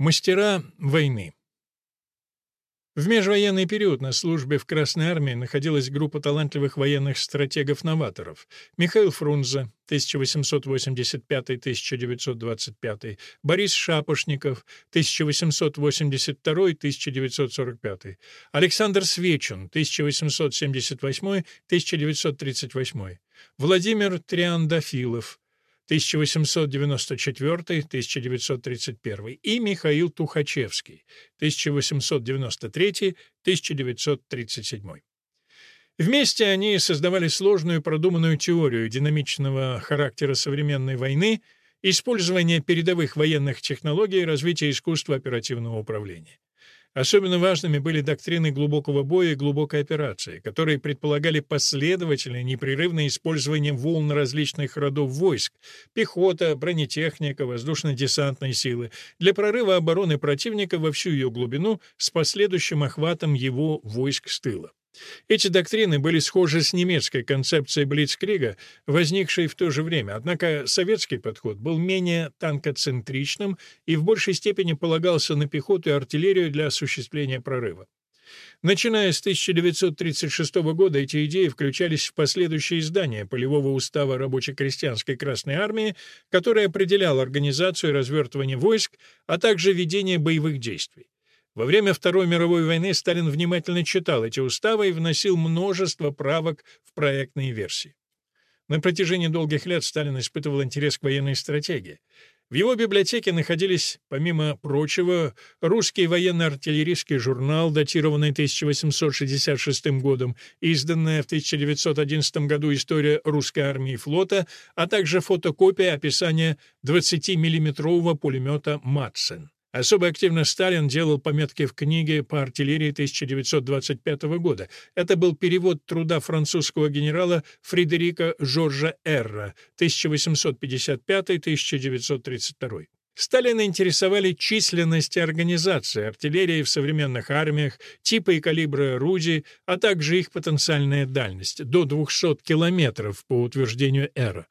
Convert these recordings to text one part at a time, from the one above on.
Мастера войны. В межвоенный период на службе в Красной армии находилась группа талантливых военных стратегов-новаторов. Михаил Фрунзе, 1885-1925, Борис Шапошников, 1882-1945, Александр Свечин, 1878-1938, Владимир Триандафилов, 1894-1931 и Михаил Тухачевский 1893-1937. Вместе они создавали сложную продуманную теорию динамичного характера современной войны, использования передовых военных технологий и развития искусства оперативного управления. Особенно важными были доктрины глубокого боя и глубокой операции, которые предполагали последовательное непрерывное использование волн различных родов войск — пехота, бронетехника, воздушно-десантные силы — для прорыва обороны противника во всю ее глубину с последующим охватом его войск с тыла. Эти доктрины были схожи с немецкой концепцией Блицкрига, возникшей в то же время, однако советский подход был менее танкоцентричным и в большей степени полагался на пехоту и артиллерию для осуществления прорыва. Начиная с 1936 года эти идеи включались в последующие издания полевого устава рабоче-крестьянской Красной Армии, который определял организацию и развертывание войск, а также ведение боевых действий. Во время Второй мировой войны Сталин внимательно читал эти уставы и вносил множество правок в проектные версии. На протяжении долгих лет Сталин испытывал интерес к военной стратегии. В его библиотеке находились, помимо прочего, русский военно-артиллерийский журнал, датированный 1866 годом, изданная в 1911 году история русской армии и флота, а также фотокопия описания 20-миллиметрового пулемета «Матсен». Особо активно Сталин делал пометки в книге по артиллерии 1925 года. Это был перевод труда французского генерала Фредерика Жоржа Эрра 1855-1932. Сталина интересовали численность и организация артиллерии в современных армиях, типы и калибры орудий, а также их потенциальная дальность — до 200 километров по утверждению Эра.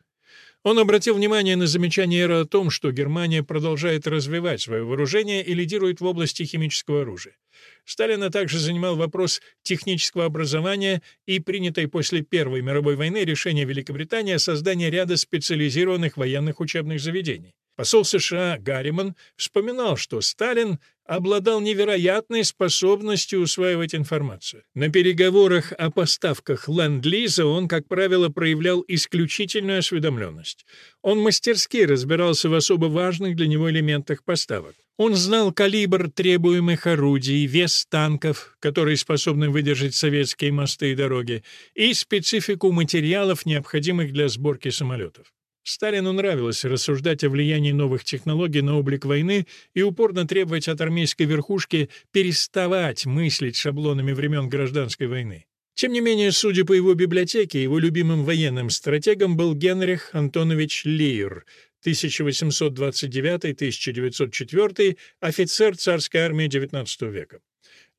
Он обратил внимание на замечание Эра о том, что Германия продолжает развивать свое вооружение и лидирует в области химического оружия. Сталина также занимал вопрос технического образования и принятой после Первой мировой войны решение Великобритании о создании ряда специализированных военных учебных заведений. Посол США Гарриман вспоминал, что Сталин обладал невероятной способностью усваивать информацию. На переговорах о поставках ленд-лиза он, как правило, проявлял исключительную осведомленность. Он мастерски разбирался в особо важных для него элементах поставок. Он знал калибр требуемых орудий, вес танков, которые способны выдержать советские мосты и дороги, и специфику материалов, необходимых для сборки самолетов. Сталину нравилось рассуждать о влиянии новых технологий на облик войны и упорно требовать от армейской верхушки переставать мыслить шаблонами времен гражданской войны. Тем не менее, судя по его библиотеке, его любимым военным стратегом был Генрих Антонович Лейер, 1829-1904, офицер царской армии XIX века.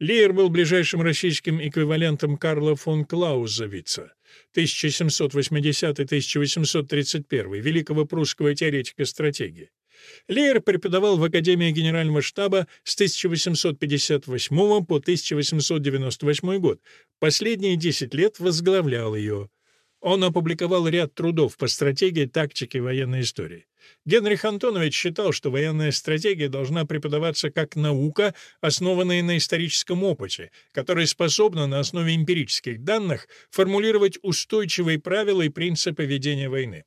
Лейер был ближайшим российским эквивалентом Карла фон Клаузевица 1780-1831, великого прусского теоретика стратегии. Лейер преподавал в Академии Генерального штаба с 1858 по 1898 год. Последние 10 лет возглавлял ее. Он опубликовал ряд трудов по стратегии, тактике и военной истории. Генрих Антонович считал, что военная стратегия должна преподаваться как наука, основанная на историческом опыте, которая способна на основе эмпирических данных формулировать устойчивые правила и принципы ведения войны.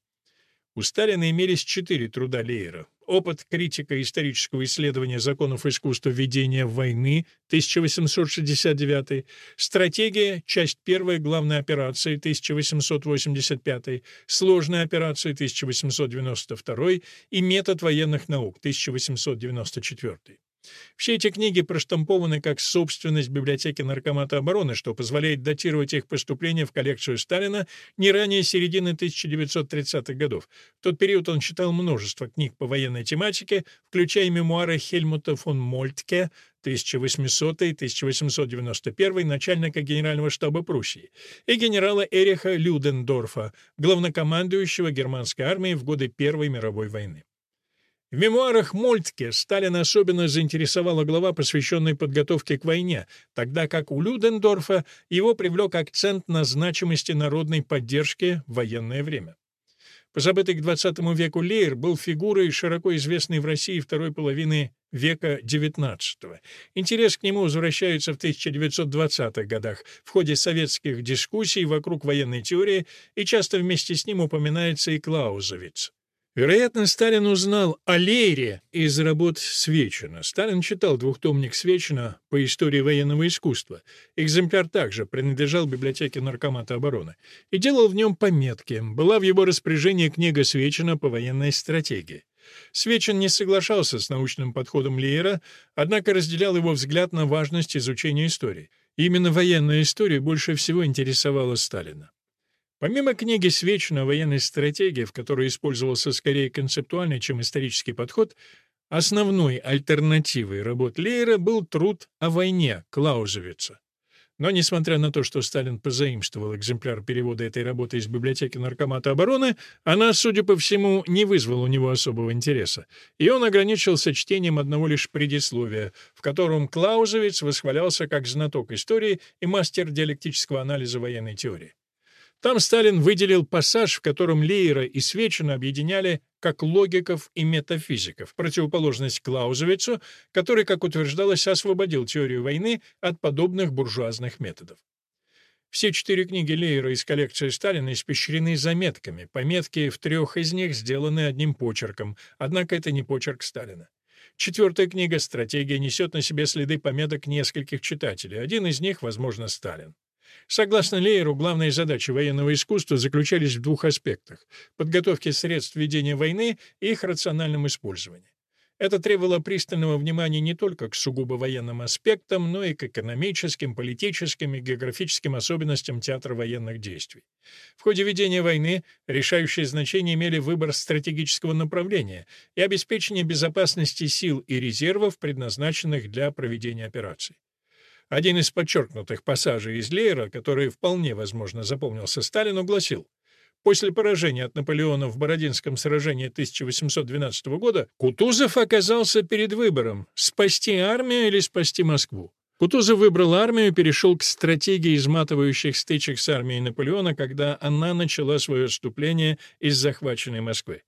У Сталина имелись четыре труда Лейера. Опыт критика исторического исследования законов искусства ведения войны 1869, стратегия, часть первая главной операции 1885, сложная операция 1892 и метод военных наук 1894. Все эти книги проштампованы как собственность библиотеки Наркомата обороны, что позволяет датировать их поступление в коллекцию Сталина не ранее середины 1930-х годов. В тот период он читал множество книг по военной тематике, включая мемуары Хельмута фон Мольтке 1800-1891, начальника Генерального штаба Пруссии, и генерала Эриха Людендорфа, главнокомандующего германской армией в годы Первой мировой войны. В мемуарах Мольтке Сталина особенно заинтересовала глава, посвященная подготовке к войне, тогда как у Людендорфа его привлек акцент на значимости народной поддержки в военное время. Позабытый к XX веку Лейер был фигурой, широко известной в России второй половины века XIX. Интерес к нему возвращается в 1920-х годах в ходе советских дискуссий вокруг военной теории, и часто вместе с ним упоминается и Клаузовиц. Вероятно, Сталин узнал о Лейре из работ Свечина. Сталин читал двухтомник Свечина по истории военного искусства. Экземпляр также принадлежал библиотеке Наркомата обороны. И делал в нем пометки. Была в его распоряжении книга Свечина по военной стратегии. Свечин не соглашался с научным подходом Лейера, однако разделял его взгляд на важность изучения истории. Именно военная история больше всего интересовала Сталина. Помимо книги Свечина о военной стратегии, в которой использовался скорее концептуальный, чем исторический подход, основной альтернативой работ Лейера был труд о войне Клаузевица. Но, несмотря на то, что Сталин позаимствовал экземпляр перевода этой работы из библиотеки Наркомата обороны, она, судя по всему, не вызвала у него особого интереса, и он ограничился чтением одного лишь предисловия, в котором Клаузевиц восхвалялся как знаток истории и мастер диалектического анализа военной теории. Там Сталин выделил пассаж, в котором Лейера и Свечина объединяли как логиков и метафизиков, противоположность Клаузовицу, который, как утверждалось, освободил теорию войны от подобных буржуазных методов. Все четыре книги Лейера из коллекции Сталина испещрены заметками. Пометки в трех из них сделаны одним почерком, однако это не почерк Сталина. Четвертая книга «Стратегия» несет на себе следы пометок нескольких читателей. Один из них, возможно, Сталин. Согласно Лейеру, главные задачи военного искусства заключались в двух аспектах — подготовке средств ведения войны и их рациональном использовании. Это требовало пристального внимания не только к сугубо военным аспектам, но и к экономическим, политическим и географическим особенностям театра военных действий. В ходе ведения войны решающее значение имели выбор стратегического направления и обеспечение безопасности сил и резервов, предназначенных для проведения операций. Один из подчеркнутых пассажей из Лейера, который вполне возможно запомнился Сталину, гласил После поражения от Наполеона в Бородинском сражении 1812 года Кутузов оказался перед выбором — спасти армию или спасти Москву. Кутузов выбрал армию и перешел к стратегии изматывающих стычек с армией Наполеона, когда она начала свое отступление из захваченной Москвы.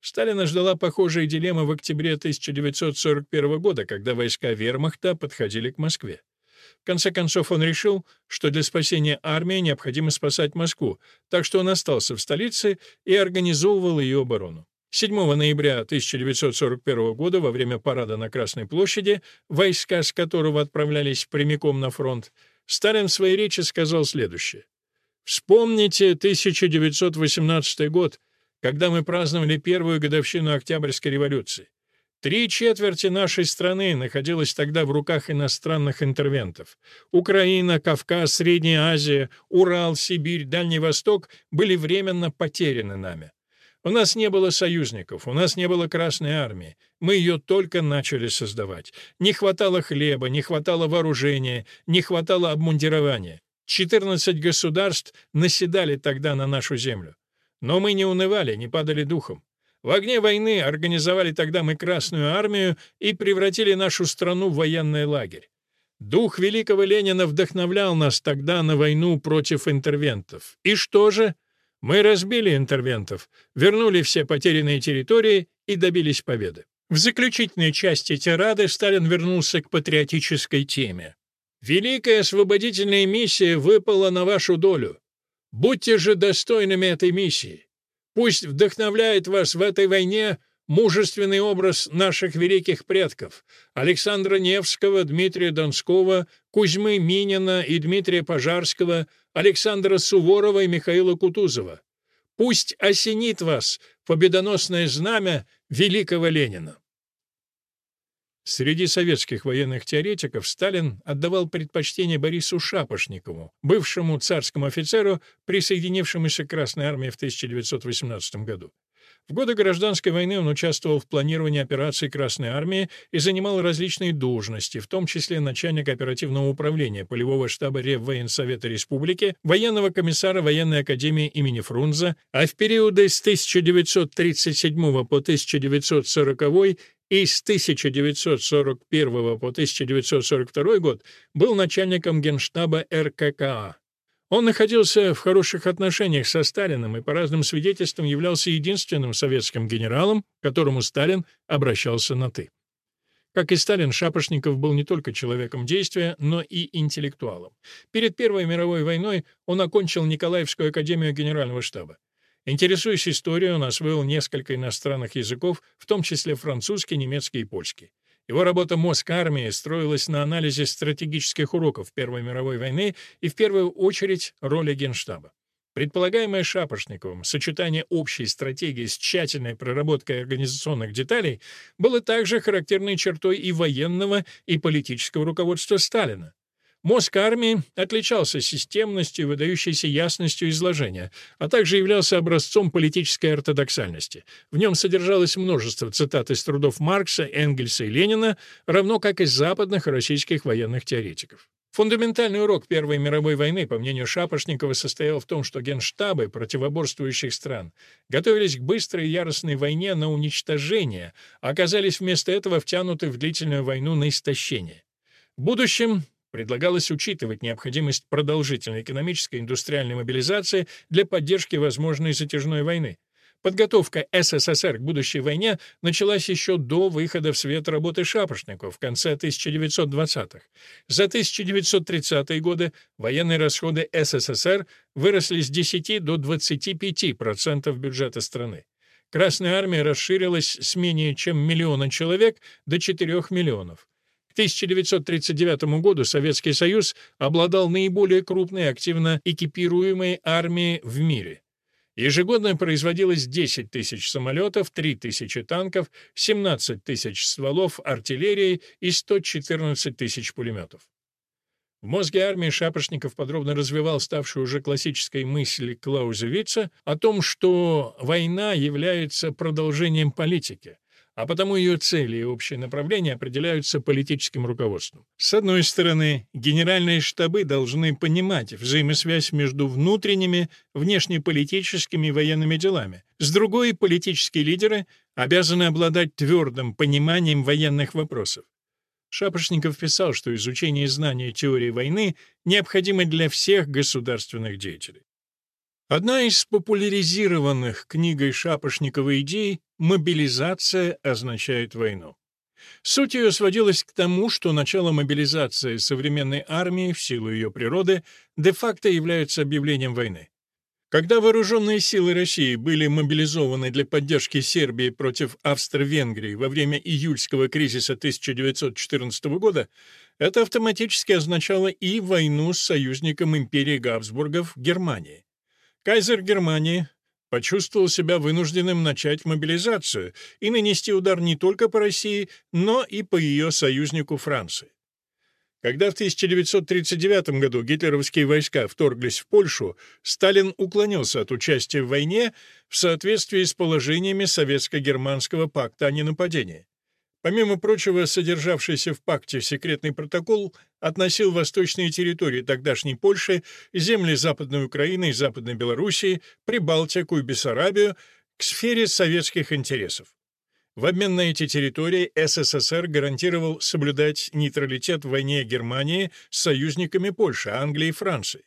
Сталина ждала похожая дилемма в октябре 1941 года, когда войска вермахта подходили к Москве. В конце концов он решил, что для спасения армии необходимо спасать Москву, так что он остался в столице и организовывал ее оборону. 7 ноября 1941 года, во время парада на Красной площади, войска с которого отправлялись прямиком на фронт, Сталин в своей речи сказал следующее. «Вспомните 1918 год, когда мы праздновали первую годовщину Октябрьской революции. Три четверти нашей страны находилось тогда в руках иностранных интервентов. Украина, Кавказ, Средняя Азия, Урал, Сибирь, Дальний Восток были временно потеряны нами. У нас не было союзников, у нас не было Красной Армии. Мы ее только начали создавать. Не хватало хлеба, не хватало вооружения, не хватало обмундирования. 14 государств наседали тогда на нашу землю. Но мы не унывали, не падали духом. В огне войны организовали тогда мы Красную армию и превратили нашу страну в военный лагерь. Дух великого Ленина вдохновлял нас тогда на войну против интервентов. И что же? Мы разбили интервентов, вернули все потерянные территории и добились победы. В заключительной части тирады Сталин вернулся к патриотической теме. «Великая освободительная миссия выпала на вашу долю. Будьте же достойными этой миссии. Пусть вдохновляет вас в этой войне мужественный образ наших великих предков Александра Невского, Дмитрия Донского, Кузьмы Минина и Дмитрия Пожарского, Александра Суворова и Михаила Кутузова. Пусть осенит вас победоносное знамя великого Ленина. Среди советских военных теоретиков Сталин отдавал предпочтение Борису Шапошникову, бывшему царскому офицеру, присоединившемуся к Красной армии в 1918 году. В годы гражданской войны он участвовал в планировании операций Красной армии и занимал различные должности, в том числе начальник оперативного управления полевого штаба Реввоенсовета Республики, военного комиссара военной академии имени Фрунзе, а в периоды с 1937 по 1940 и с 1941 по 1942 год был начальником генштаба РККА. Он находился в хороших отношениях со Сталиным и по разным свидетельствам являлся единственным советским генералом, к которому Сталин обращался на «ты». Как и Сталин, Шапошников был не только человеком действия, но и интеллектуалом. Перед Первой мировой войной он окончил Николаевскую академию генерального штаба. Интересуясь историей, он освоил несколько иностранных языков, в том числе французский, немецкий и польский. Его работа «Мозг армии» строилась на анализе стратегических уроков Первой мировой войны и, в первую очередь, роли Генштаба. Предполагаемое Шапошниковым сочетание общей стратегии с тщательной проработкой организационных деталей было также характерной чертой и военного, и политического руководства Сталина. Мозг армии отличался системностью и выдающейся ясностью изложения, а также являлся образцом политической ортодоксальности. В нем содержалось множество цитат из трудов Маркса, Энгельса и Ленина, равно как и западных и российских военных теоретиков. Фундаментальный урок Первой мировой войны, по мнению Шапошникова, состоял в том, что генштабы противоборствующих стран готовились к быстрой и яростной войне на уничтожение, а оказались вместо этого втянуты в длительную войну на истощение. В будущем Предлагалось учитывать необходимость продолжительной экономической и индустриальной мобилизации для поддержки возможной затяжной войны. Подготовка СССР к будущей войне началась еще до выхода в свет работы Шапошникова в конце 1920-х. За 1930-е годы военные расходы СССР выросли с 10 до 25% бюджета страны. Красная армия расширилась с менее чем миллиона человек до 4 миллионов. К 1939 году Советский Союз обладал наиболее крупной активно экипируемой армией в мире. Ежегодно производилось 10 тысяч самолетов, 3 тысячи танков, 17 тысяч стволов артиллерии и 114 тысяч пулеметов. В мозге армии Шапошников подробно развивал ставшую уже классической мысль Клаузевица о том, что война является продолжением политики, а потому ее цели и общие направления определяются политическим руководством. С одной стороны, генеральные штабы должны понимать взаимосвязь между внутренними, внешнеполитическими и военными делами. С другой, политические лидеры обязаны обладать твердым пониманием военных вопросов. Шапошников писал, что изучение знания теории войны необходимо для всех государственных деятелей. Одна из популяризированных книгой Шапошникова идей «мобилизация означает войну». Суть ее сводилась к тому, что начало мобилизации современной армии в силу ее природы де-факто является объявлением войны. Когда вооруженные силы России были мобилизованы для поддержки Сербии против Австро-Венгрии во время июльского кризиса 1914 года, это автоматически означало и войну с союзником империи Габсбургов Германии. Кайзер Германии почувствовал себя вынужденным начать мобилизацию и нанести удар не только по России, но и по ее союзнику Франции. Когда в 1939 году гитлеровские войска вторглись в Польшу, Сталин уклонился от участия в войне в соответствии с положениями Советско-германского пакта о ненападении. Помимо прочего, содержавшийся в пакте секретный протокол относил восточные территории тогдашней Польши, земли Западной Украины и Западной Белоруссии, Прибалтику и Бессарабию к сфере советских интересов. В обмен на эти территории СССР гарантировал соблюдать нейтралитет в войне Германии с союзниками Польши, Англии и Франции.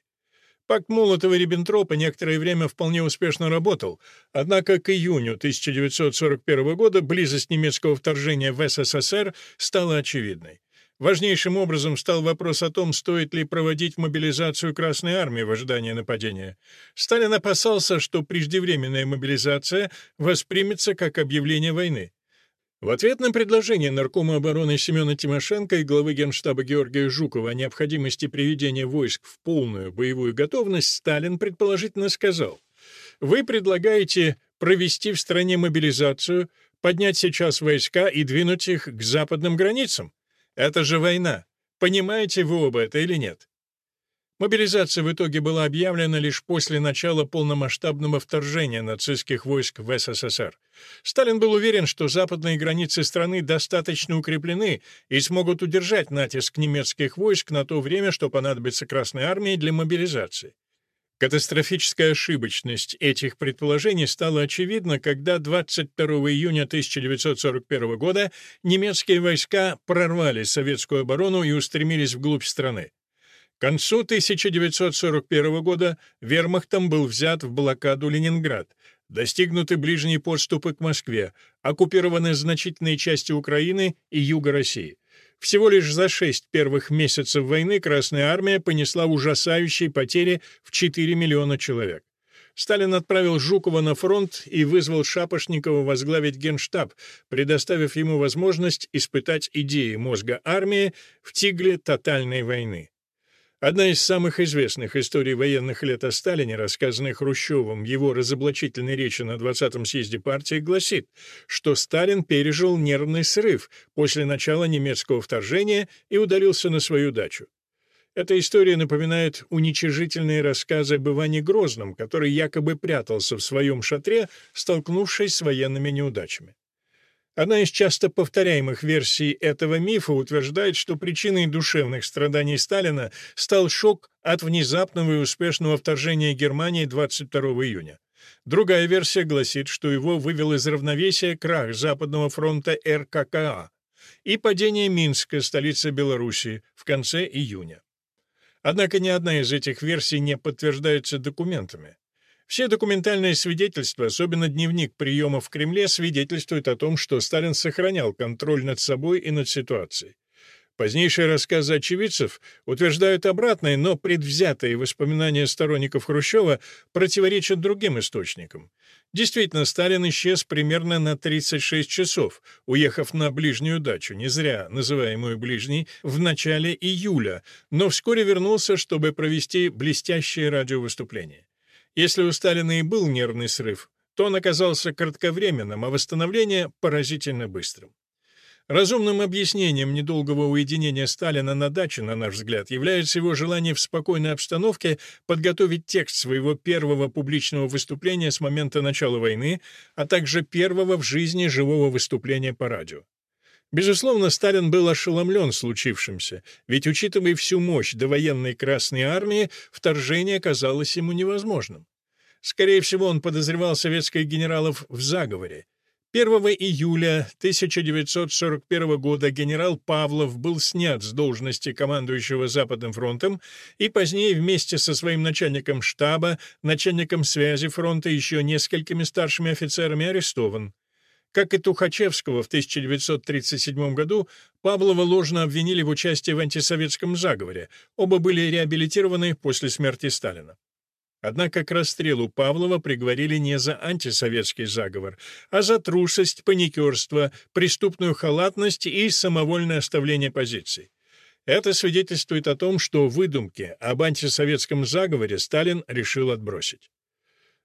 Пакт Молотова-Риббентропа некоторое время вполне успешно работал, однако к июню 1941 года близость немецкого вторжения в СССР стала очевидной. Важнейшим образом стал вопрос о том, стоит ли проводить мобилизацию Красной Армии в ожидании нападения. Сталин опасался, что преждевременная мобилизация воспримется как объявление войны. В ответ на предложение Наркома обороны Семена Тимошенко и главы Генштаба Георгия Жукова о необходимости приведения войск в полную боевую готовность Сталин предположительно сказал, «Вы предлагаете провести в стране мобилизацию, поднять сейчас войска и двинуть их к западным границам? Это же война. Понимаете вы оба это или нет?» Мобилизация в итоге была объявлена лишь после начала полномасштабного вторжения нацистских войск в СССР. Сталин был уверен, что западные границы страны достаточно укреплены и смогут удержать натиск немецких войск на то время, что понадобится Красной армии для мобилизации. Катастрофическая ошибочность этих предположений стала очевидна, когда 22 июня 1941 года немецкие войска прорвали советскую оборону и устремились вглубь страны. Концу 1941 года вермахтом был взят в блокаду Ленинград, достигнуты ближние подступы к Москве, оккупированы значительные части Украины и юга России. Всего лишь за шесть первых месяцев войны Красная Армия понесла ужасающие потери в 4 миллиона человек. Сталин отправил Жукова на фронт и вызвал Шапошникова возглавить Генштаб, предоставив ему возможность испытать идеи мозга армии в тигле тотальной войны. Одна из самых известных историй военных лет о Сталине, рассказанная Хрущевым его разоблачительной речи на 20-м съезде партии, гласит, что Сталин пережил нервный срыв после начала немецкого вторжения и удалился на свою дачу. Эта история напоминает уничижительные рассказы об Иване Грозном, который якобы прятался в своем шатре, столкнувшись с военными неудачами. Одна из часто повторяемых версий этого мифа утверждает, что причиной душевных страданий Сталина стал шок от внезапного и успешного вторжения Германии 22 июня. Другая версия гласит, что его вывел из равновесия крах Западного фронта РККА и падение Минска, столицы Белоруссии, в конце июня. Однако ни одна из этих версий не подтверждается документами. Все документальные свидетельства, особенно дневник приемов в Кремле, свидетельствуют о том, что Сталин сохранял контроль над собой и над ситуацией. Позднейшие рассказы очевидцев утверждают обратное, но предвзятые воспоминания сторонников Хрущева противоречат другим источникам. Действительно, Сталин исчез примерно на 36 часов, уехав на ближнюю дачу, не зря называемую ближней, в начале июля, но вскоре вернулся, чтобы провести блестящее радиовыступление. Если у Сталина и был нервный срыв, то он оказался кратковременным, а восстановление — поразительно быстрым. Разумным объяснением недолгого уединения Сталина на даче, на наш взгляд, является его желание в спокойной обстановке подготовить текст своего первого публичного выступления с момента начала войны, а также первого в жизни живого выступления по радио. Безусловно, Сталин был ошеломлен случившимся, ведь, учитывая всю мощь довоенной Красной Армии, вторжение казалось ему невозможным. Скорее всего, он подозревал советских генералов в заговоре. 1 июля 1941 года генерал Павлов был снят с должности командующего Западным фронтом и позднее вместе со своим начальником штаба, начальником связи фронта и еще несколькими старшими офицерами арестован. Как и Тухачевского в 1937 году, Павлова ложно обвинили в участии в антисоветском заговоре. Оба были реабилитированы после смерти Сталина. Однако к расстрелу Павлова приговорили не за антисоветский заговор, а за трусость, паникерство, преступную халатность и самовольное оставление позиций. Это свидетельствует о том, что выдумки об антисоветском заговоре Сталин решил отбросить.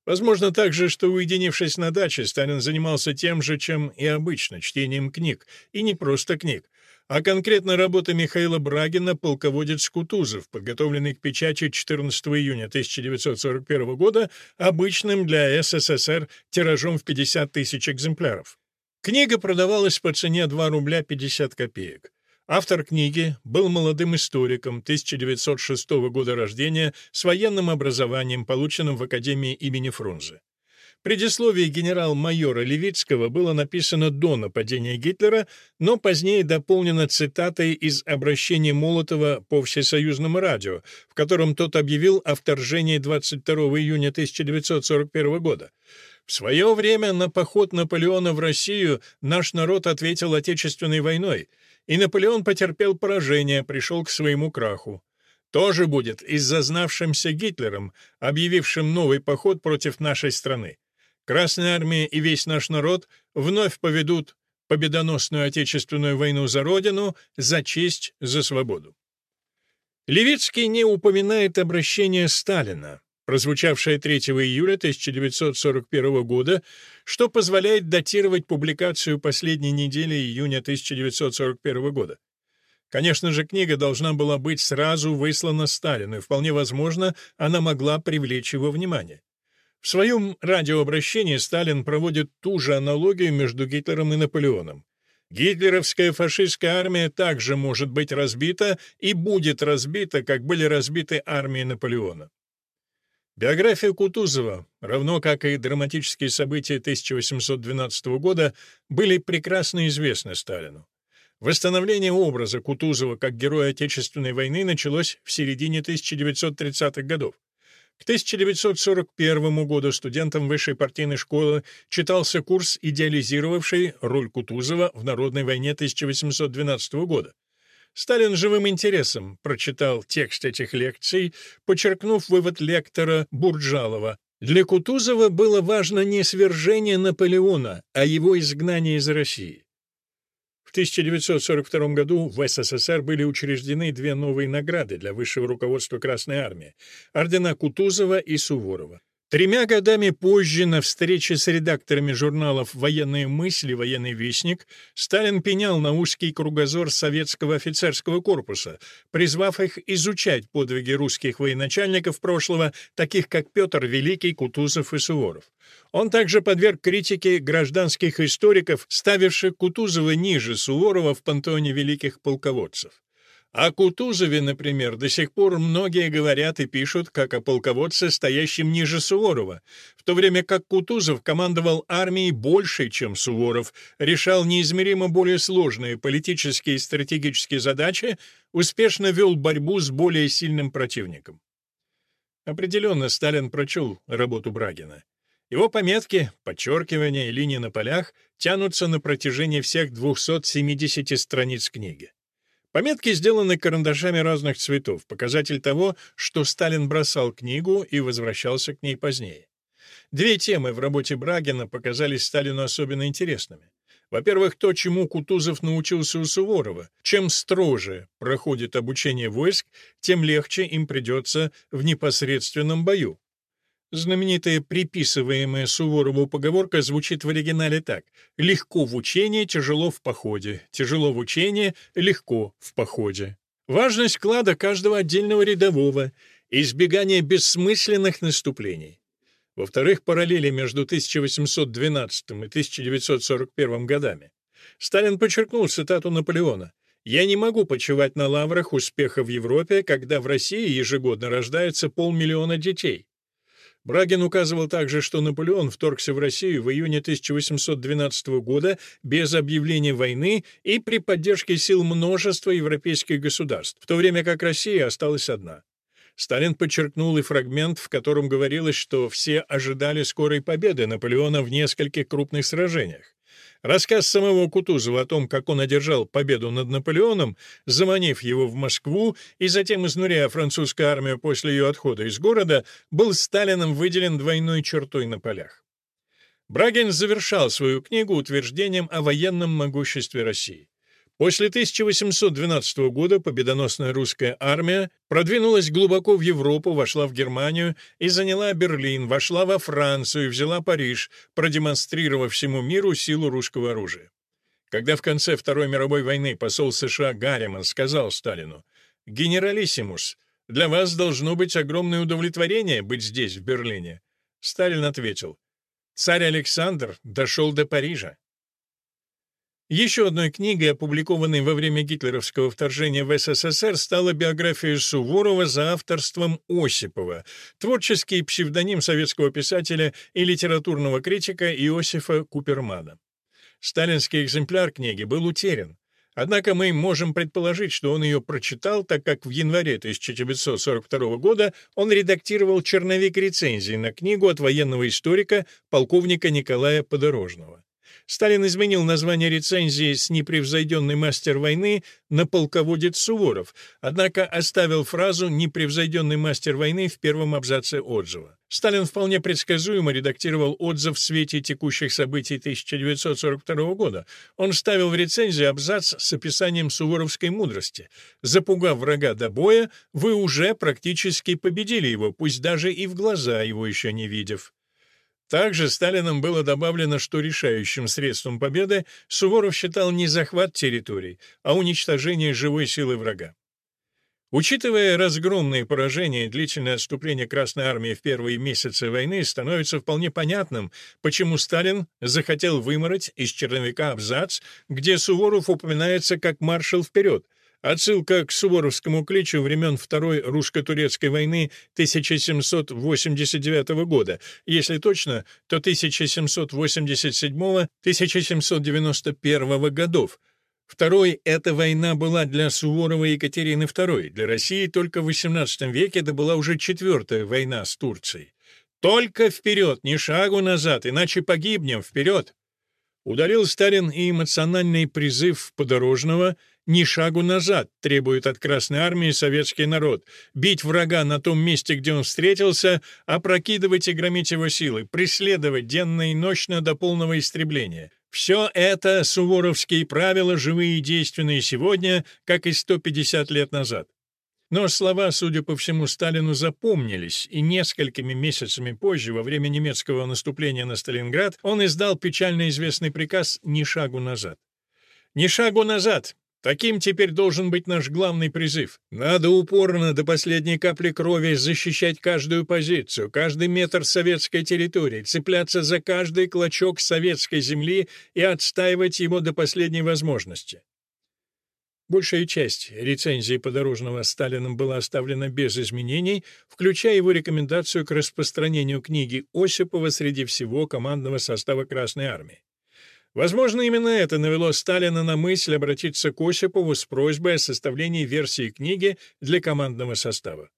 Возможно также, что, уединившись на даче, Сталин занимался тем же, чем и обычно, чтением книг, и не просто книг, а конкретно работы Михаила Брагина «Полководец Кутузов», подготовленный к печати 14 июня 1941 года обычным для СССР тиражом в 50 тысяч экземпляров. Книга продавалась по цене 2 рубля 50 копеек. Автор книги был молодым историком 1906 года рождения с военным образованием, полученным в Академии имени Фрунзе. Предисловие генерал-майора Левицкого было написано до нападения Гитлера, но позднее дополнено цитатой из обращения Молотова по всесоюзному радио, в котором тот объявил о вторжении 22 июня 1941 года. В свое время на поход Наполеона в Россию наш народ ответил Отечественной войной — и Наполеон потерпел поражение, пришел к своему краху. Тоже будет и с зазнавшимся Гитлером, объявившим новый поход против нашей страны. Красная армия и весь наш народ вновь поведут победоносную Отечественную войну за Родину, за честь, за свободу. Левицкий не упоминает обращение Сталина, прозвучавшее 3 июля 1941 года, что позволяет датировать публикацию последней недели июня 1941 года. Конечно же, книга должна была быть сразу выслана Сталину, и вполне возможно, она могла привлечь его внимание. В своем радиообращении Сталин проводит ту же аналогию между Гитлером и Наполеоном. Гитлеровская фашистская армия также может быть разбита и будет разбита, как были разбиты армии Наполеона. Биография Кутузова, равно как и драматические события 1812 года, были прекрасно известны Сталину. Восстановление образа Кутузова как героя Отечественной войны началось в середине 1930-х годов. К 1941 году студентам высшей партийной школы читался курс, идеализировавший роль Кутузова в Народной войне 1812 года. Сталин живым интересом прочитал текст этих лекций, подчеркнув вывод лектора Бурджалова. Для Кутузова было важно не свержение Наполеона, а его изгнание из России. В 1942 году в СССР были учреждены две новые награды для высшего руководства Красной Армии – ордена Кутузова и Суворова. Тремя годами позже, на встрече с редакторами журналов «Военные мысли», «Военный вестник», Сталин пенял на узкий кругозор советского офицерского корпуса, призвав их изучать подвиги русских военачальников прошлого, таких как Петр Великий, Кутузов и Суворов. Он также подверг критике гражданских историков, ставивших Кутузова ниже Суворова в пантеоне великих полководцев. О Кутузове, например, до сих пор многие говорят и пишут, как о полководце, стоящем ниже Суворова, в то время как Кутузов командовал армией больше, чем Суворов, решал неизмеримо более сложные политические и стратегические задачи, успешно вел борьбу с более сильным противником. Определенно Сталин прочел работу Брагина. Его пометки, подчеркивания и линии на полях тянутся на протяжении всех 270 страниц книги. Пометки сделаны карандашами разных цветов, показатель того, что Сталин бросал книгу и возвращался к ней позднее. Две темы в работе Брагина показались Сталину особенно интересными. Во-первых, то, чему Кутузов научился у Суворова. Чем строже проходит обучение войск, тем легче им придется в непосредственном бою. Знаменитая приписываемая Суворову поговорка звучит в оригинале так. «Легко в учении, тяжело в походе. Тяжело в учении, легко в походе». Важность вклада каждого отдельного рядового, избегание бессмысленных наступлений. Во-вторых, параллели между 1812 и 1941 годами. Сталин подчеркнул цитату Наполеона. «Я не могу почивать на лаврах успеха в Европе, когда в России ежегодно рождается полмиллиона детей. Брагин указывал также, что Наполеон вторгся в Россию в июне 1812 года без объявления войны и при поддержке сил множества европейских государств, в то время как Россия осталась одна. Сталин подчеркнул и фрагмент, в котором говорилось, что все ожидали скорой победы Наполеона в нескольких крупных сражениях. Рассказ самого Кутузова о том, как он одержал победу над Наполеоном, заманив его в Москву и затем изнуряя французскую армию после ее отхода из города, был Сталином выделен двойной чертой на полях. Брагин завершал свою книгу утверждением о военном могуществе России. После 1812 года победоносная русская армия продвинулась глубоко в Европу, вошла в Германию и заняла Берлин, вошла во Францию и взяла Париж, продемонстрировав всему миру силу русского оружия. Когда в конце Второй мировой войны посол США Гарриман сказал Сталину «Генералиссимус, для вас должно быть огромное удовлетворение быть здесь, в Берлине», Сталин ответил «Царь Александр дошел до Парижа». Еще одной книгой, опубликованной во время гитлеровского вторжения в СССР, стала биография Суворова за авторством Осипова, творческий псевдоним советского писателя и литературного критика Иосифа Купермана. Сталинский экземпляр книги был утерян. Однако мы можем предположить, что он ее прочитал, так как в январе 1942 года он редактировал черновик рецензии на книгу от военного историка полковника Николая Подорожного. Сталин изменил название рецензии с «Непревзойденный мастер войны» на «Полководец Суворов», однако оставил фразу «Непревзойденный мастер войны» в первом абзаце отзыва. Сталин вполне предсказуемо редактировал отзыв в свете текущих событий 1942 года. Он вставил в рецензию абзац с описанием суворовской мудрости. «Запугав врага до боя, вы уже практически победили его, пусть даже и в глаза его еще не видев». Также Сталином было добавлено, что решающим средством победы Суворов считал не захват территорий, а уничтожение живой силы врага. Учитывая разгромные поражения и длительное отступление Красной Армии в первые месяцы войны, становится вполне понятным, почему Сталин захотел вымороть из черновика абзац, где Суворов упоминается как маршал вперед, Отсылка к суворовскому кличу времен Второй русско-турецкой войны 1789 года, если точно, то 1787-1791 годов, Второй эта война была для Суворова и Екатерины II. Для России только в XVIII веке это была уже четвертая война с Турцией. Только вперед, ни шагу назад, иначе погибнем, вперед! Удалил Сталин и эмоциональный призыв Подорожного «Ни шагу назад» требует от Красной Армии советский народ, бить врага на том месте, где он встретился, опрокидывать и громить его силы, преследовать денно и ночно до полного истребления. Все это суворовские правила, живые и действенные сегодня, как и 150 лет назад. Но слова, судя по всему, Сталину запомнились, и несколькими месяцами позже, во время немецкого наступления на Сталинград, он издал печально известный приказ «Ни шагу назад». «Ни шагу назад! Таким теперь должен быть наш главный призыв. Надо упорно до последней капли крови защищать каждую позицию, каждый метр советской территории, цепляться за каждый клочок советской земли и отстаивать его до последней возможности. Большая часть рецензии подорожного Сталином была оставлена без изменений, включая его рекомендацию к распространению книги Осипова среди всего командного состава Красной Армии. Возможно, именно это навело Сталина на мысль обратиться к Осипову с просьбой о составлении версии книги для командного состава.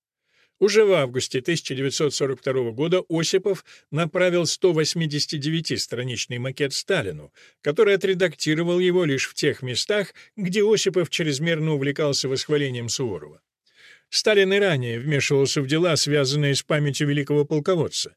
Уже в августе 1942 года Осипов направил 189-страничный макет Сталину, который отредактировал его лишь в тех местах, где Осипов чрезмерно увлекался восхвалением Суворова. Сталин и ранее вмешивался в дела, связанные с памятью великого полководца.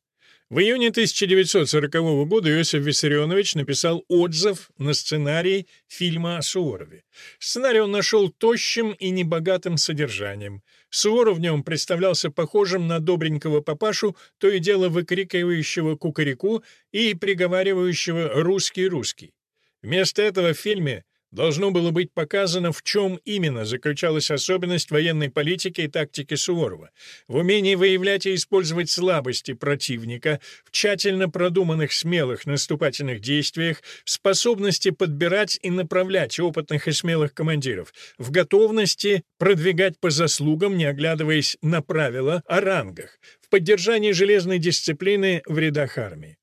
В июне 1940 года Иосиф Виссарионович написал отзыв на сценарий фильма о Суворове. Сценарий он нашел тощим и небогатым содержанием. Суворов в нем представлялся похожим на добренького папашу, то и дело выкрикивающего кукареку и приговаривающего «русский-русский». Вместо этого в фильме должно было быть показано, в чем именно заключалась особенность военной политики и тактики Суворова, в умении выявлять и использовать слабости противника, в тщательно продуманных смелых наступательных действиях, в способности подбирать и направлять опытных и смелых командиров, в готовности продвигать по заслугам, не оглядываясь на правила о рангах, в поддержании железной дисциплины в рядах армии.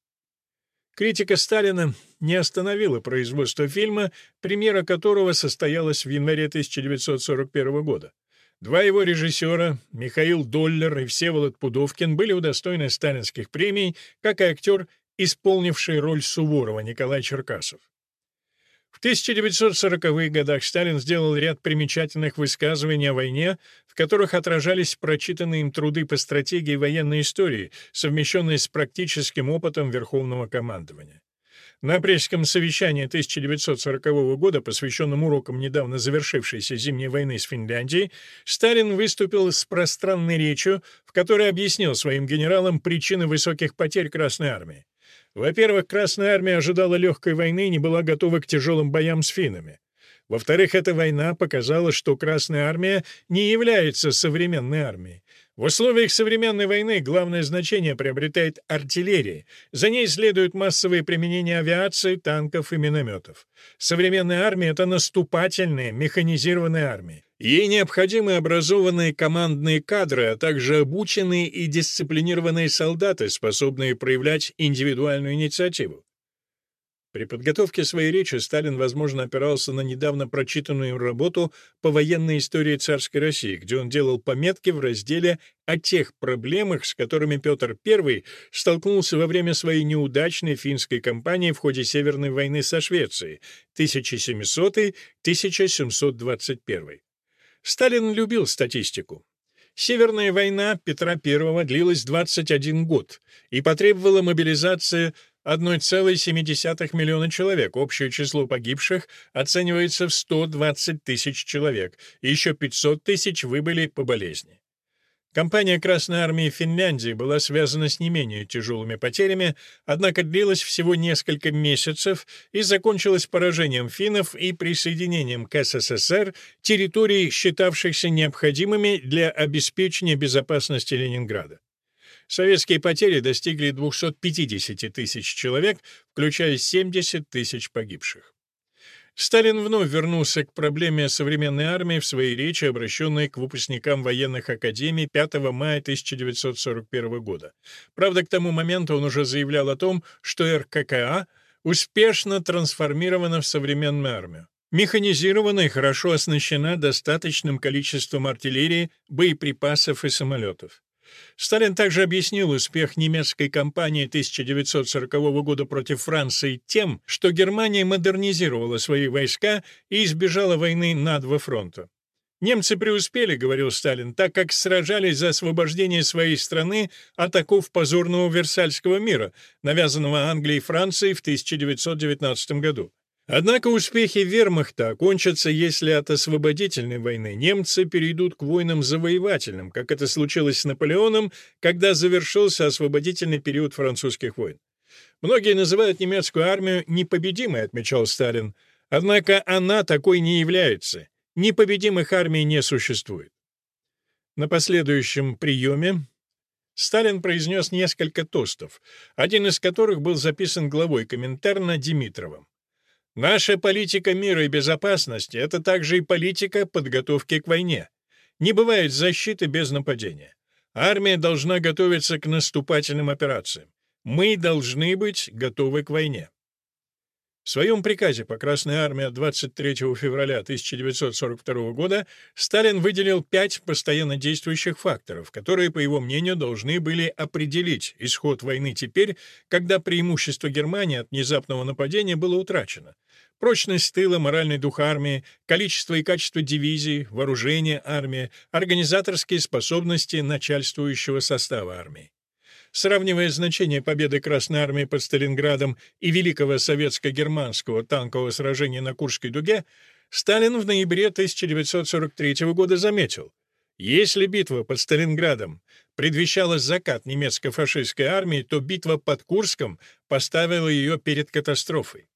Критика Сталина не остановила производство фильма, премьера которого состоялась в январе 1941 года. Два его режиссера, Михаил Доллер и Всеволод Пудовкин, были удостоены сталинских премий, как и актер, исполнивший роль Суворова Николай Черкасов. В 1940-х годах Сталин сделал ряд примечательных высказываний о войне, в которых отражались прочитанные им труды по стратегии военной истории, совмещенные с практическим опытом Верховного командования. На апрельском совещании 1940 года, посвященном урокам недавно завершившейся зимней войны с Финляндией, Сталин выступил с пространной речью, в которой объяснил своим генералам причины высоких потерь Красной Армии. Во-первых, Красная Армия ожидала легкой войны и не была готова к тяжелым боям с финнами. Во-вторых, эта война показала, что Красная Армия не является современной армией. В условиях современной войны главное значение приобретает артиллерия. За ней следует массовое применение авиации, танков и минометов. Современная армия — это наступательная, механизированная армия. Ей необходимы образованные командные кадры, а также обученные и дисциплинированные солдаты, способные проявлять индивидуальную инициативу. При подготовке своей речи Сталин, возможно, опирался на недавно прочитанную работу по военной истории царской России, где он делал пометки в разделе о тех проблемах, с которыми Петр I столкнулся во время своей неудачной финской кампании в ходе Северной войны со Швецией 1700-1721. Сталин любил статистику. Северная война Петра I длилась 21 год и потребовала мобилизации 1,7 миллиона человек. Общее число погибших оценивается в 120 тысяч человек, и еще 500 тысяч выбыли по болезни. Кампания Красной Армии Финляндии была связана с не менее тяжелыми потерями, однако длилась всего несколько месяцев и закончилась поражением финнов и присоединением к СССР территорий, считавшихся необходимыми для обеспечения безопасности Ленинграда. Советские потери достигли 250 тысяч человек, включая 70 тысяч погибших. Сталин вновь вернулся к проблеме современной армии в своей речи, обращенной к выпускникам военных академий 5 мая 1941 года. Правда, к тому моменту он уже заявлял о том, что РККА успешно трансформирована в современную армию. Механизирована и хорошо оснащена достаточным количеством артиллерии, боеприпасов и самолетов. Сталин также объяснил успех немецкой кампании 1940 года против Франции тем, что Германия модернизировала свои войска и избежала войны на два фронта. «Немцы преуспели», — говорил Сталин, «так как сражались за освобождение своей страны от оков позорного Версальского мира, навязанного Англией и Францией в 1919 году. Однако успехи вермахта окончатся, если от освободительной войны немцы перейдут к войнам завоевательным, как это случилось с Наполеоном, когда завершился освободительный период французских войн. Многие называют немецкую армию непобедимой, отмечал Сталин. Однако она такой не является. Непобедимых армий не существует. На последующем приеме Сталин произнес несколько тостов, один из которых был записан главой Коминтерна Димитровым. Наша политика мира и безопасности — это также и политика подготовки к войне. Не бывает защиты без нападения. Армия должна готовиться к наступательным операциям. Мы должны быть готовы к войне. В своем приказе по Красной армии от 23 февраля 1942 года Сталин выделил пять постоянно действующих факторов, которые, по его мнению, должны были определить исход войны теперь, когда преимущество Германии от внезапного нападения было утрачено. Прочность тыла, моральный дух армии, количество и качество дивизий, вооружение армии, организаторские способности начальствующего состава армии. Сравнивая значение победы Красной Армии под Сталинградом и Великого Советско-Германского танкового сражения на Курской дуге, Сталин в ноябре 1943 года заметил, если битва под Сталинградом предвещала закат немецко-фашистской армии, то битва под Курском поставила ее перед катастрофой.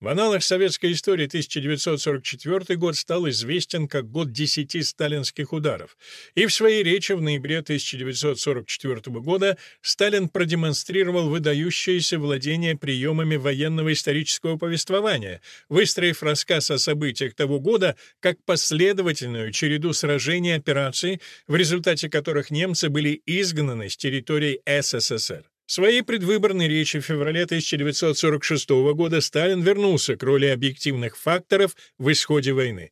В аналах советской истории 1944 год стал известен как год десяти сталинских ударов, и в своей речи в ноябре 1944 года Сталин продемонстрировал выдающееся владение приемами военного исторического повествования, выстроив рассказ о событиях того года как последовательную череду сражений и операций, в результате которых немцы были изгнаны с территории СССР. В своей предвыборной речи в феврале 1946 года Сталин вернулся к роли объективных факторов в исходе войны.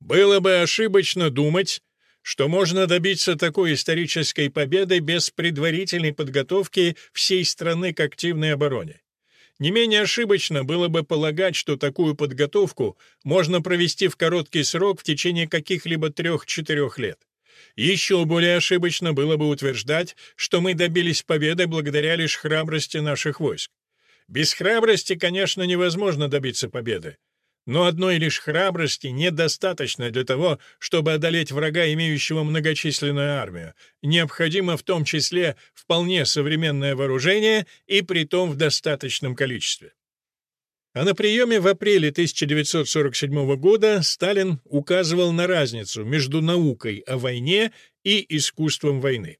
«Было бы ошибочно думать, что можно добиться такой исторической победы без предварительной подготовки всей страны к активной обороне. Не менее ошибочно было бы полагать, что такую подготовку можно провести в короткий срок в течение каких-либо трех-четырех лет. Еще более ошибочно было бы утверждать, что мы добились победы благодаря лишь храбрости наших войск. Без храбрости, конечно, невозможно добиться победы. Но одной лишь храбрости недостаточно для того, чтобы одолеть врага, имеющего многочисленную армию. Необходимо в том числе вполне современное вооружение и притом в достаточном количестве. А на приеме в апреле 1947 года Сталин указывал на разницу между наукой о войне и искусством войны.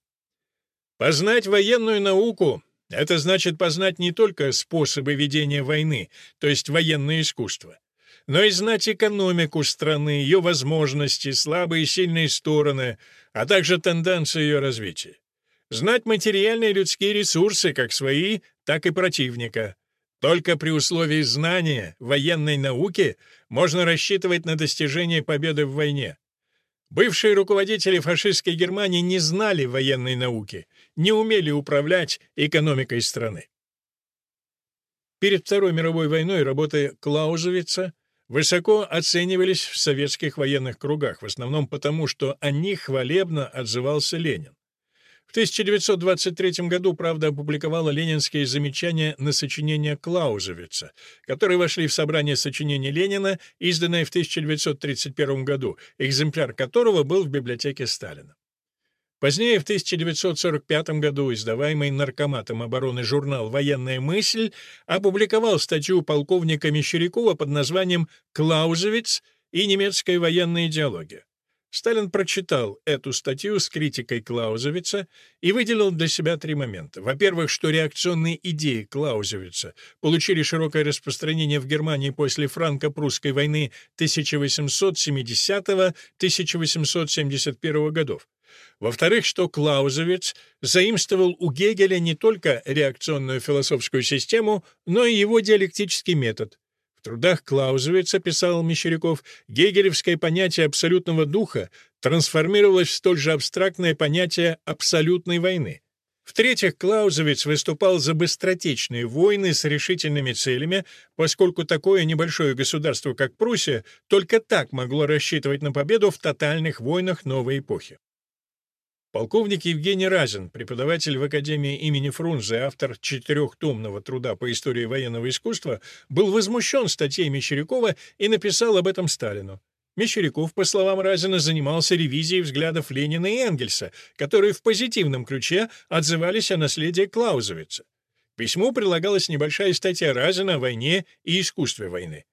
Познать военную науку — это значит познать не только способы ведения войны, то есть военное искусство, но и знать экономику страны, ее возможности, слабые и сильные стороны, а также тенденции ее развития. Знать материальные людские ресурсы, как свои, так и противника — только при условии знания военной науки можно рассчитывать на достижение победы в войне. Бывшие руководители фашистской Германии не знали военной науки, не умели управлять экономикой страны. Перед Второй мировой войной работы Клаузевица высоко оценивались в советских военных кругах, в основном потому, что о них хвалебно отзывался Ленин. В 1923 году «Правда» опубликовала ленинские замечания на сочинение Клаузевица, которые вошли в собрание сочинений Ленина, изданное в 1931 году, экземпляр которого был в библиотеке Сталина. Позднее, в 1945 году, издаваемый Наркоматом обороны журнал «Военная мысль» опубликовал статью полковника Мещерякова под названием «Клаузевиц и немецкая военная идеология». Сталин прочитал эту статью с критикой Клаузевица и выделил для себя три момента. Во-первых, что реакционные идеи Клаузевица получили широкое распространение в Германии после франко-прусской войны 1870-1871 годов. Во-вторых, что Клаузевиц заимствовал у Гегеля не только реакционную философскую систему, но и его диалектический метод. В трудах Клаузевица, писал Мещеряков, гегелевское понятие абсолютного духа трансформировалось в столь же абстрактное понятие абсолютной войны. В-третьих, Клаузевиц выступал за быстротечные войны с решительными целями, поскольку такое небольшое государство, как Пруссия, только так могло рассчитывать на победу в тотальных войнах новой эпохи. Полковник Евгений Разин, преподаватель в Академии имени Фрунзе, автор четырехтомного труда по истории военного искусства, был возмущен статьей Мещерякова и написал об этом Сталину. Мещеряков, по словам Разина, занимался ревизией взглядов Ленина и Энгельса, которые в позитивном ключе отзывались о наследии Клаузовица. К письму прилагалась небольшая статья Разина о войне и искусстве войны.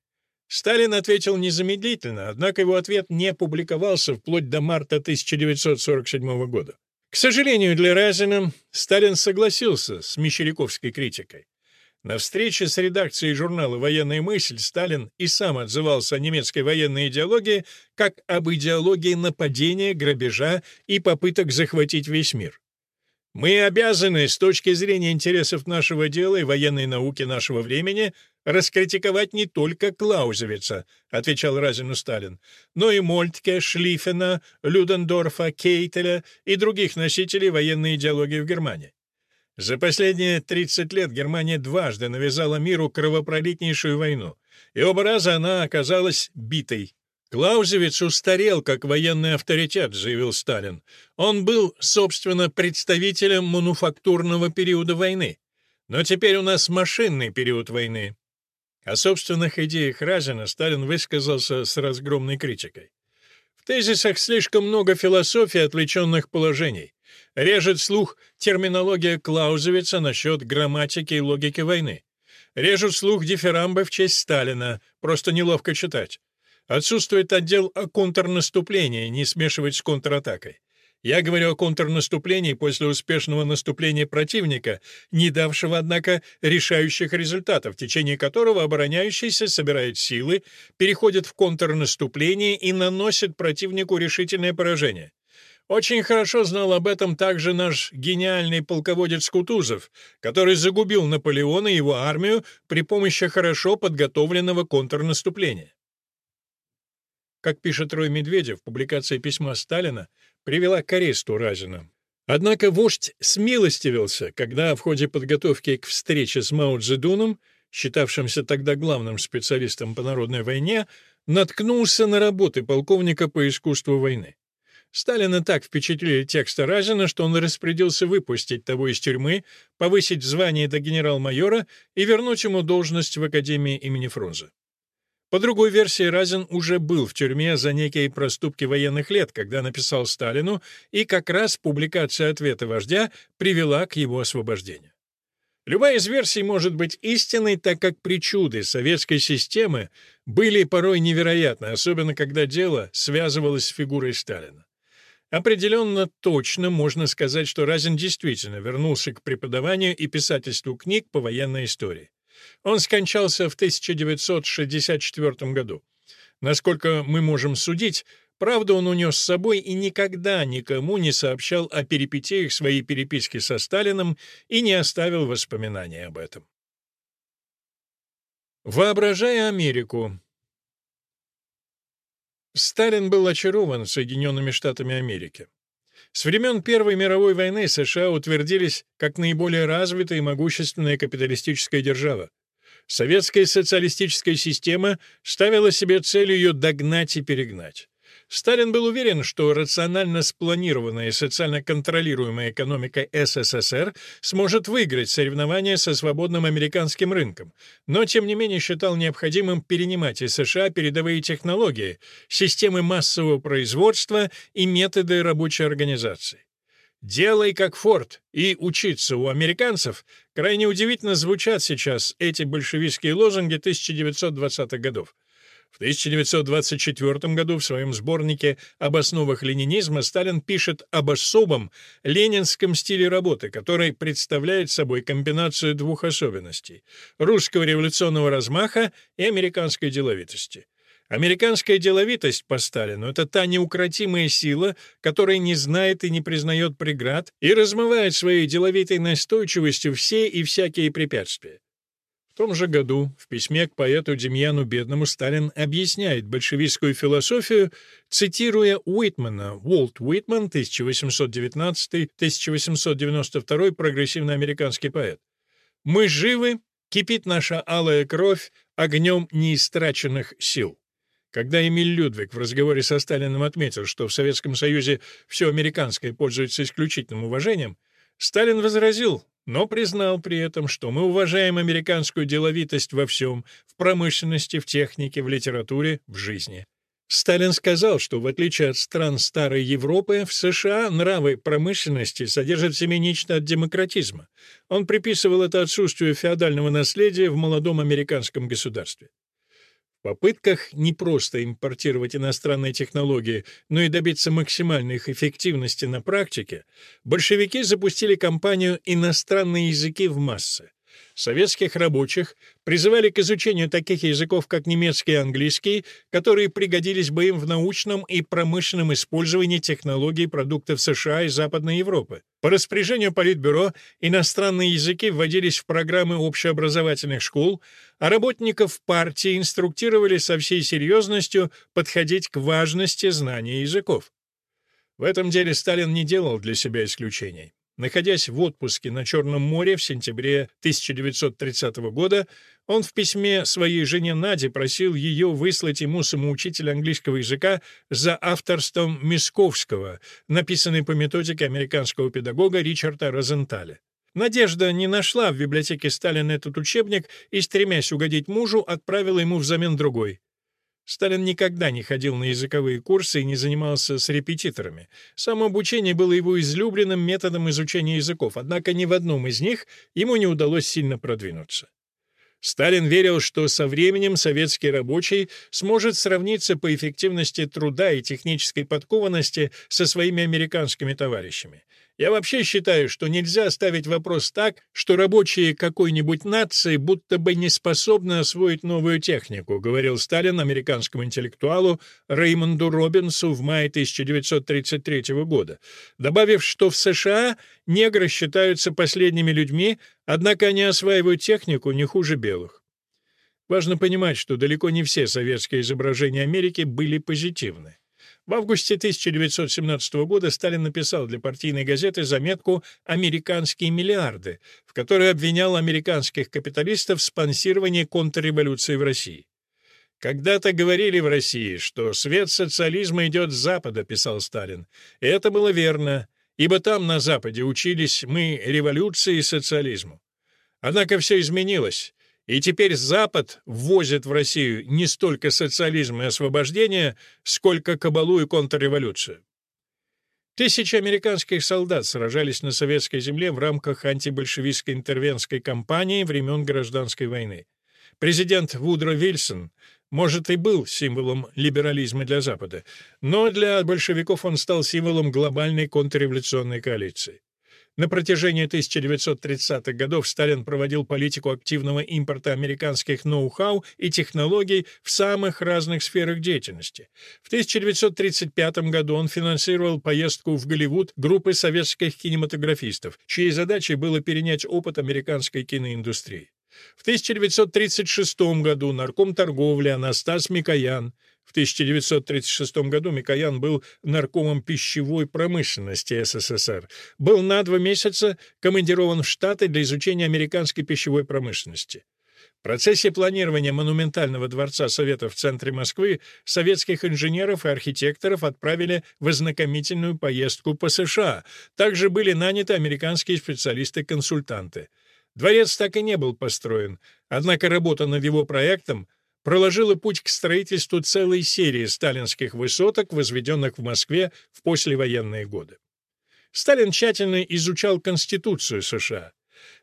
Сталин ответил незамедлительно, однако его ответ не публиковался вплоть до марта 1947 года. К сожалению для Разина, Сталин согласился с Мещеряковской критикой. На встрече с редакцией журнала «Военная мысль» Сталин и сам отзывался о немецкой военной идеологии как об идеологии нападения, грабежа и попыток захватить весь мир. Мы обязаны, с точки зрения интересов нашего дела и военной науки нашего времени, раскритиковать не только Клаузевица, отвечал Разину Сталин, но и Мольтке, Шлиффена, Людендорфа, Кейтеля и других носителей военной идеологии в Германии. За последние 30 лет Германия дважды навязала миру кровопролитнейшую войну, и оба раза она оказалась битой. Клаузевиц устарел как военный авторитет, заявил Сталин. Он был, собственно, представителем мануфактурного периода войны. Но теперь у нас машинный период войны. О собственных идеях Разина Сталин высказался с разгромной критикой. В тезисах слишком много философии отвлеченных положений. Режет слух терминология Клаузевица насчет грамматики и логики войны. Режут слух дифирамбы в честь Сталина, просто неловко читать. Отсутствует отдел о контрнаступлении, не смешивать с контратакой. Я говорю о контрнаступлении после успешного наступления противника, не давшего, однако, решающих результатов, в течение которого обороняющийся собирает силы, переходит в контрнаступление и наносит противнику решительное поражение. Очень хорошо знал об этом также наш гениальный полководец Кутузов, который загубил Наполеона и его армию при помощи хорошо подготовленного контрнаступления. Как пишет Рой Медведев, публикация письма Сталина привела к аресту Разина. Однако вождь смилостивился, когда в ходе подготовки к встрече с Мао Цзэдуном, считавшимся тогда главным специалистом по народной войне, наткнулся на работы полковника по искусству войны. Сталина так впечатлили тексты Разина, что он распорядился выпустить того из тюрьмы, повысить звание до генерал-майора и вернуть ему должность в Академии имени Фрунзе. По другой версии, Разин уже был в тюрьме за некие проступки военных лет, когда написал Сталину, и как раз публикация ответа вождя привела к его освобождению. Любая из версий может быть истинной, так как причуды советской системы были порой невероятны, особенно когда дело связывалось с фигурой Сталина. Определенно точно можно сказать, что Разин действительно вернулся к преподаванию и писательству книг по военной истории. Он скончался в 1964 году. Насколько мы можем судить, правду он унес с собой и никогда никому не сообщал о перипетиях своей переписки со Сталиным и не оставил воспоминаний об этом. Воображая Америку. Сталин был очарован Соединенными Штатами Америки. С времен Первой мировой войны США утвердились как наиболее развитая и могущественная капиталистическая держава. Советская социалистическая система ставила себе целью ее догнать и перегнать. Сталин был уверен, что рационально спланированная и социально контролируемая экономика СССР сможет выиграть соревнования со свободным американским рынком, но тем не менее считал необходимым перенимать из США передовые технологии, системы массового производства и методы рабочей организации. «Делай как Форд» и «Учиться у американцев» крайне удивительно звучат сейчас эти большевистские лозунги 1920-х годов. В 1924 году в своем сборнике «Об основах ленинизма» Сталин пишет об особом ленинском стиле работы, который представляет собой комбинацию двух особенностей — русского революционного размаха и американской деловитости. Американская деловитость по Сталину — это та неукротимая сила, которая не знает и не признает преград и размывает своей деловитой настойчивостью все и всякие препятствия. В том же году в письме к поэту Демьяну Бедному Сталин объясняет большевистскую философию, цитируя Уитмана, Уолт Уитман, 1819-1892, прогрессивный американский поэт. «Мы живы, кипит наша алая кровь огнем неистраченных сил». Когда Эмиль Людвиг в разговоре со Сталиным отметил, что в Советском Союзе все американское пользуется исключительным уважением, Сталин возразил, но признал при этом, что мы уважаем американскую деловитость во всем, в промышленности, в технике, в литературе, в жизни. Сталин сказал, что в отличие от стран Старой Европы, в США нравы промышленности содержат в себе нечто от демократизма. Он приписывал это отсутствию феодального наследия в молодом американском государстве попытках не просто импортировать иностранные технологии, но и добиться максимальной их эффективности на практике, большевики запустили кампанию «Иностранные языки в массы» советских рабочих призывали к изучению таких языков, как немецкий и английский, которые пригодились бы им в научном и промышленном использовании технологий продуктов США и Западной Европы. По распоряжению Политбюро иностранные языки вводились в программы общеобразовательных школ, а работников партии инструктировали со всей серьезностью подходить к важности знания языков. В этом деле Сталин не делал для себя исключений. Находясь в отпуске на Черном море в сентябре 1930 года, он в письме своей жене Наде просил ее выслать ему самоучитель английского языка за авторством Мисковского, написанный по методике американского педагога Ричарда Розенталя. Надежда не нашла в библиотеке Сталина этот учебник и, стремясь угодить мужу, отправила ему взамен другой. Сталин никогда не ходил на языковые курсы и не занимался с репетиторами. Самообучение было его излюбленным методом изучения языков, однако ни в одном из них ему не удалось сильно продвинуться. Сталин верил, что со временем советский рабочий сможет сравниться по эффективности труда и технической подкованности со своими американскими товарищами. Я вообще считаю, что нельзя ставить вопрос так, что рабочие какой-нибудь нации будто бы не способны освоить новую технику, говорил Сталин американскому интеллектуалу Реймонду Робинсу в мае 1933 года, добавив, что в США негры считаются последними людьми, однако они осваивают технику не хуже белых. Важно понимать, что далеко не все советские изображения Америки были позитивны. В августе 1917 года Сталин написал для партийной газеты заметку «Американские миллиарды», в которой обвинял американских капиталистов в спонсировании контрреволюции в России. «Когда-то говорили в России, что свет социализма идет с Запада», — писал Сталин. Это было верно, ибо там, на Западе, учились мы революции и социализму. Однако все изменилось. И теперь Запад ввозит в Россию не столько социализм и освобождение, сколько кабалу и контрреволюцию. Тысячи американских солдат сражались на советской земле в рамках антибольшевистской интервентской кампании времен Гражданской войны. Президент Вудро Вильсон, может, и был символом либерализма для Запада, но для большевиков он стал символом глобальной контрреволюционной коалиции. На протяжении 1930-х годов Сталин проводил политику активного импорта американских ноу-хау и технологий в самых разных сферах деятельности. В 1935 году он финансировал поездку в Голливуд группы советских кинематографистов, чьей задачей было перенять опыт американской киноиндустрии. В 1936 году нарком торговли Анастас Микоян 1936 году Микоян был наркомом пищевой промышленности СССР. Был на два месяца командирован в Штаты для изучения американской пищевой промышленности. В процессе планирования монументального дворца Советов в центре Москвы советских инженеров и архитекторов отправили в ознакомительную поездку по США. Также были наняты американские специалисты-консультанты. Дворец так и не был построен, однако работа над его проектом проложила путь к строительству целой серии сталинских высоток, возведенных в Москве в послевоенные годы. Сталин тщательно изучал Конституцию США.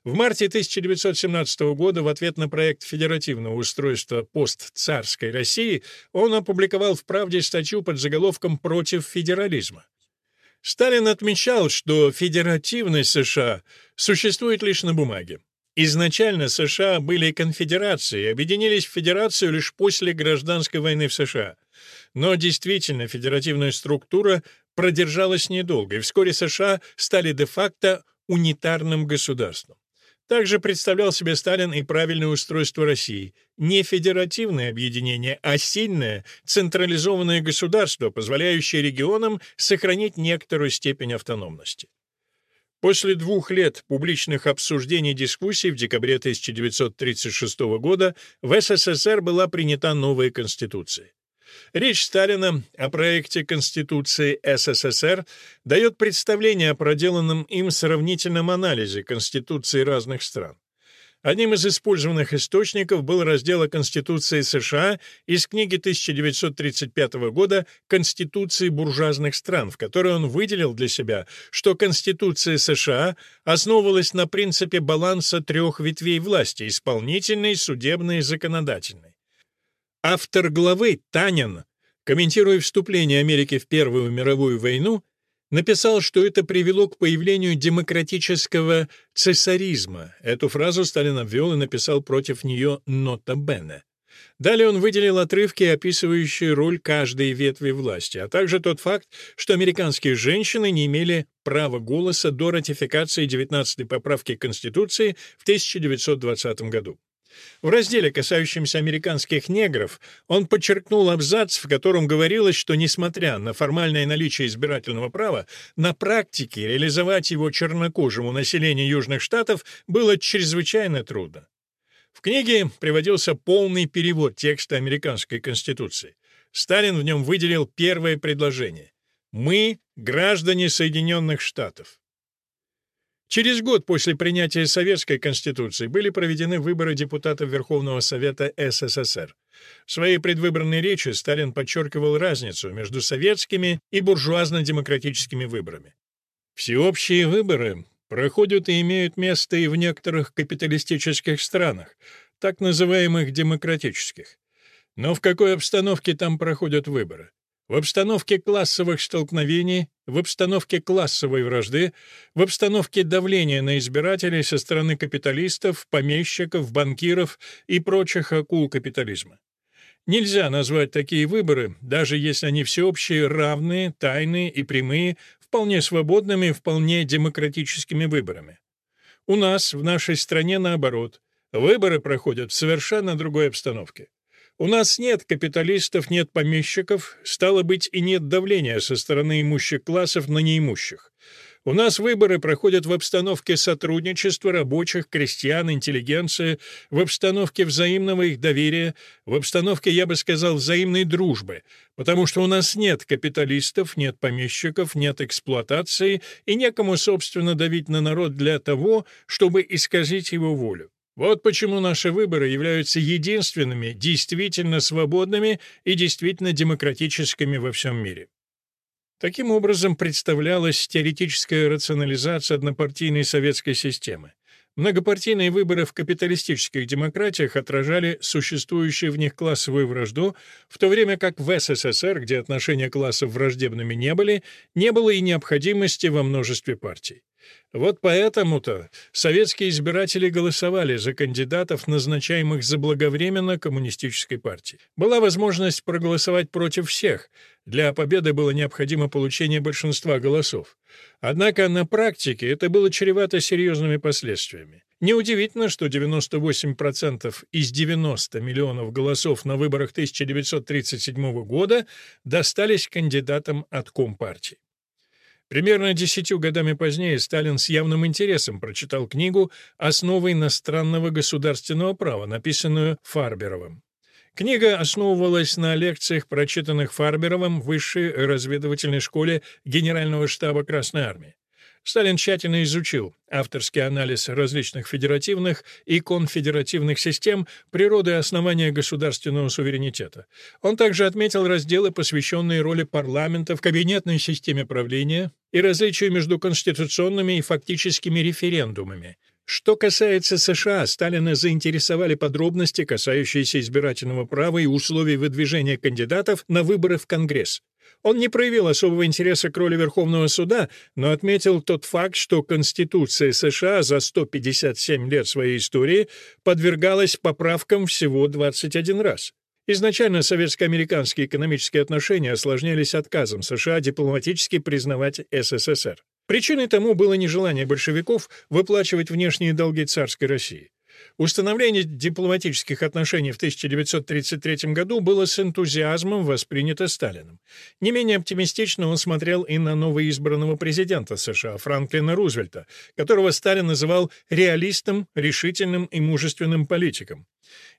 В марте 1917 года в ответ на проект федеративного устройства постцарской России он опубликовал в «Правде» статью под заголовком «Против федерализма». Сталин отмечал, что федеративность США существует лишь на бумаге. Изначально США были конфедерацией, объединились в федерацию лишь после гражданской войны в США. Но действительно федеративная структура продержалась недолго, и вскоре США стали де-факто унитарным государством. Также представлял себе Сталин и правильное устройство России. Не федеративное объединение, а сильное, централизованное государство, позволяющее регионам сохранить некоторую степень автономности. После двух лет публичных обсуждений и дискуссий в декабре 1936 года в СССР была принята новая Конституция. Речь Сталина о проекте Конституции СССР дает представление о проделанном им сравнительном анализе Конституций разных стран. Одним из использованных источников был раздел о Конституции США из книги 1935 года «Конституции буржуазных стран», в которой он выделил для себя, что Конституция США основывалась на принципе баланса трех ветвей власти – исполнительной, судебной и законодательной. Автор главы Танин, комментируя вступление Америки в Первую мировую войну, написал, что это привело к появлению демократического цесаризма. Эту фразу Сталин обвел и написал против нее «нота бене». Далее он выделил отрывки, описывающие роль каждой ветви власти, а также тот факт, что американские женщины не имели права голоса до ратификации 19-й поправки Конституции в 1920 году. В разделе, касающемся американских негров, он подчеркнул абзац, в котором говорилось, что, несмотря на формальное наличие избирательного права, на практике реализовать его чернокожему населению Южных Штатов было чрезвычайно трудно. В книге приводился полный перевод текста американской Конституции. Сталин в нем выделил первое предложение. «Мы — граждане Соединенных Штатов». Через год после принятия Советской Конституции были проведены выборы депутатов Верховного Совета СССР. В своей предвыборной речи Сталин подчеркивал разницу между советскими и буржуазно-демократическими выборами. Всеобщие выборы проходят и имеют место и в некоторых капиталистических странах, так называемых демократических. Но в какой обстановке там проходят выборы? В обстановке классовых столкновений, в обстановке классовой вражды, в обстановке давления на избирателей со стороны капиталистов, помещиков, банкиров и прочих акул капитализма. Нельзя назвать такие выборы, даже если они всеобщие, равные, тайные и прямые, вполне свободными вполне демократическими выборами. У нас, в нашей стране, наоборот. Выборы проходят в совершенно другой обстановке. У нас нет капиталистов, нет помещиков, стало быть, и нет давления со стороны имущих классов на неимущих. У нас выборы проходят в обстановке сотрудничества рабочих, крестьян, интеллигенции, в обстановке взаимного их доверия, в обстановке, я бы сказал, взаимной дружбы, потому что у нас нет капиталистов, нет помещиков, нет эксплуатации и некому, собственно, давить на народ для того, чтобы исказить его волю. Вот почему наши выборы являются единственными, действительно свободными и действительно демократическими во всем мире. Таким образом представлялась теоретическая рационализация однопартийной советской системы. Многопартийные выборы в капиталистических демократиях отражали существующую в них классовую вражду, в то время как в СССР, где отношения классов враждебными не были, не было и необходимости во множестве партий. Вот поэтому-то советские избиратели голосовали за кандидатов, назначаемых заблаговременно коммунистической партией. Была возможность проголосовать против всех. Для победы было необходимо получение большинства голосов. Однако на практике это было чревато серьезными последствиями. Неудивительно, что 98% из 90 миллионов голосов на выборах 1937 года достались кандидатам от Компартии. Примерно десятью годами позднее Сталин с явным интересом прочитал книгу «Основы иностранного государственного права», написанную Фарберовым. Книга основывалась на лекциях, прочитанных Фарберовым в высшей разведывательной школе Генерального штаба Красной Армии. Сталин тщательно изучил авторский анализ различных федеративных и конфедеративных систем природы основания государственного суверенитета. Он также отметил разделы, посвященные роли парламента в кабинетной системе правления, и различию между конституционными и фактическими референдумами. Что касается США, Сталина заинтересовали подробности, касающиеся избирательного права и условий выдвижения кандидатов на выборы в Конгресс. Он не проявил особого интереса к роли Верховного суда, но отметил тот факт, что Конституция США за 157 лет своей истории подвергалась поправкам всего 21 раз. Изначально советско-американские экономические отношения осложнялись отказом США дипломатически признавать СССР. Причиной тому было нежелание большевиков выплачивать внешние долги царской России. Установление дипломатических отношений в 1933 году было с энтузиазмом воспринято Сталиным. Не менее оптимистично он смотрел и на новоизбранного президента США Франклина Рузвельта, которого Сталин называл реалистом, решительным и мужественным политиком.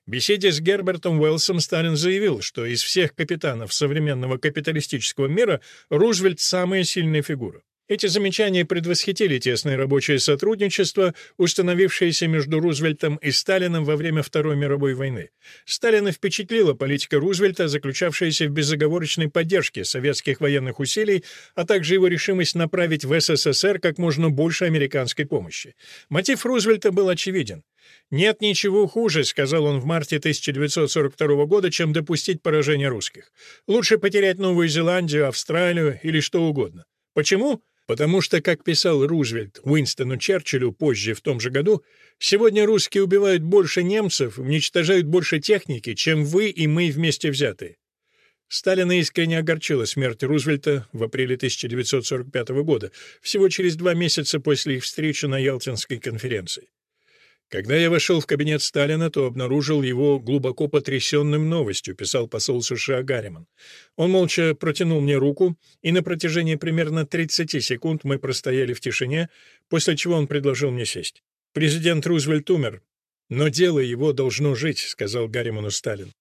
В беседе с Гербертом Уэллсом Сталин заявил, что из всех капитанов современного капиталистического мира Рузвельт – самая сильная фигура. Эти замечания предвосхитили тесное рабочее сотрудничество, установившееся между Рузвельтом и Сталиным во время Второй мировой войны. Сталина впечатлила политика Рузвельта, заключавшаяся в безоговорочной поддержке советских военных усилий, а также его решимость направить в СССР как можно больше американской помощи. Мотив Рузвельта был очевиден. «Нет ничего хуже», — сказал он в марте 1942 года, «чем допустить поражение русских. Лучше потерять Новую Зеландию, Австралию или что угодно. Почему? Потому что, как писал Рузвельт Уинстону Черчиллю позже в том же году, сегодня русские убивают больше немцев, уничтожают больше техники, чем вы и мы вместе взятые. Сталина искренне огорчила смерть Рузвельта в апреле 1945 года, всего через два месяца после их встречи на Ялтинской конференции. Когда я вошел в кабинет Сталина, то обнаружил его глубоко потрясенным новостью, писал посол США Гарриман. Он молча протянул мне руку, и на протяжении примерно 30 секунд мы простояли в тишине, после чего он предложил мне сесть. «Президент Рузвельт умер, но дело его должно жить», — сказал Гарриману Сталин.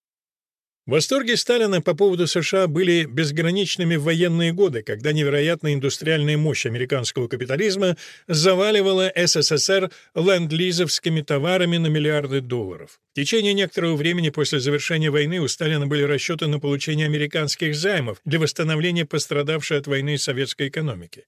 Восторги Сталина по поводу США были безграничными в военные годы, когда невероятная индустриальная мощь американского капитализма заваливала СССР ленд-лизовскими товарами на миллиарды долларов. В течение некоторого времени после завершения войны у Сталина были расчеты на получение американских займов для восстановления пострадавшей от войны советской экономики.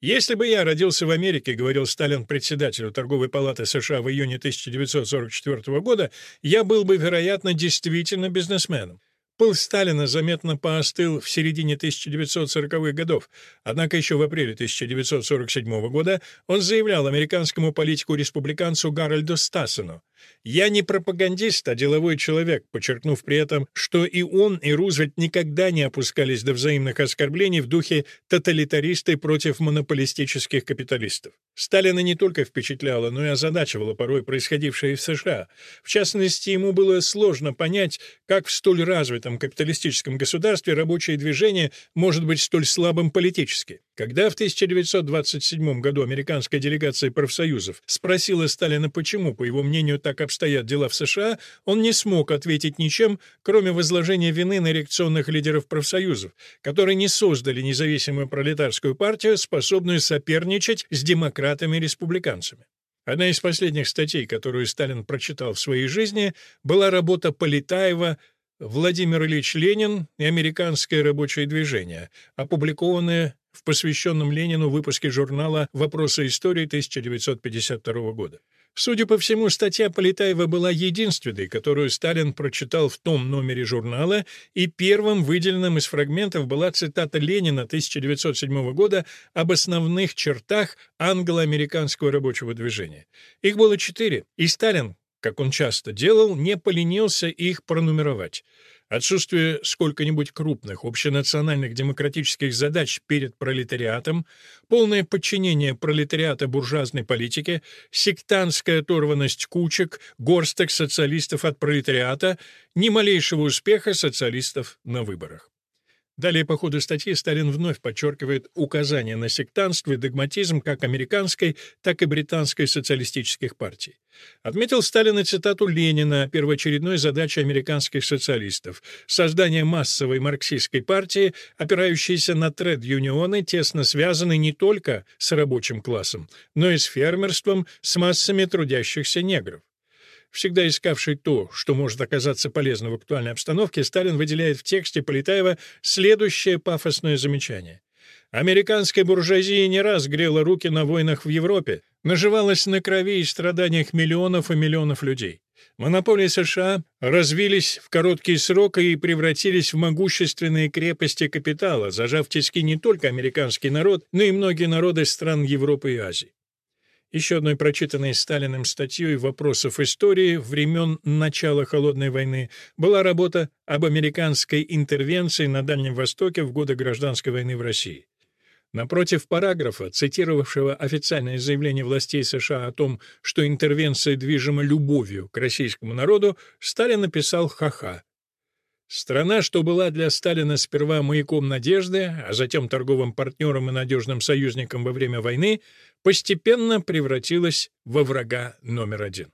«Если бы я родился в Америке, — говорил Сталин председателю Торговой палаты США в июне 1944 года, — я был бы, вероятно, действительно бизнесменом. Пыл Сталина заметно поостыл в середине 1940-х годов, однако еще в апреле 1947 года он заявлял американскому политику-республиканцу Гарольду Стассену «Я не пропагандист, а деловой человек», подчеркнув при этом, что и он, и Рузвельт никогда не опускались до взаимных оскорблений в духе тоталитаристы против монополистических капиталистов. Сталина не только впечатляло, но и озадачивало порой происходившее в США. В частности, ему было сложно понять, как в столь развитом капиталистическом государстве рабочее движение может быть столь слабым политически. Когда в 1927 году американская делегация профсоюзов спросила Сталина, почему, по его мнению, так обстоят дела в США, он не смог ответить ничем, кроме возложения вины на реакционных лидеров профсоюзов, которые не создали независимую пролетарскую партию, способную соперничать с демократами и республиканцами. Одна из последних статей, которую Сталин прочитал в своей жизни, была работа Полетаева «Владимир Ильич Ленин и американское рабочее движение», опубликованная в посвященном Ленину выпуске журнала «Вопросы истории» 1952 года. Судя по всему, статья Полетаева была единственной, которую Сталин прочитал в том номере журнала, и первым выделенным из фрагментов была цитата Ленина 1907 года об основных чертах англо-американского рабочего движения. Их было четыре, и Сталин, как он часто делал, не поленился их пронумеровать. Отсутствие сколько-нибудь крупных общенациональных демократических задач перед пролетариатом, полное подчинение пролетариата буржуазной политике, сектантская оторванность кучек, горсток социалистов от пролетариата, ни малейшего успеха социалистов на выборах. Далее по ходу статьи Сталин вновь подчеркивает указание на сектантство и догматизм как американской, так и британской социалистических партий. Отметил Сталин и цитату Ленина о первоочередной задаче американских социалистов — создание массовой марксистской партии, опирающейся на тред-юнионы, тесно связанной не только с рабочим классом, но и с фермерством, с массами трудящихся негров. Всегда искавший то, что может оказаться полезным в актуальной обстановке, Сталин выделяет в тексте Полетаева следующее пафосное замечание. Американская буржуазия не раз грела руки на войнах в Европе, наживалась на крови и страданиях миллионов и миллионов людей. Монополии США развились в короткий срок и превратились в могущественные крепости капитала, зажав тиски не только американский народ, но и многие народы стран Европы и Азии. Еще одной прочитанной Сталиным статьей «Вопросов истории» времен начала Холодной войны была работа об американской интервенции на Дальнем Востоке в годы Гражданской войны в России. Напротив параграфа, цитировавшего официальное заявление властей США о том, что интервенция движима любовью к российскому народу, Сталин написал «ха-ха». Страна, что была для Сталина сперва маяком надежды, а затем торговым партнером и надежным союзником во время войны, постепенно превратилась во врага номер один.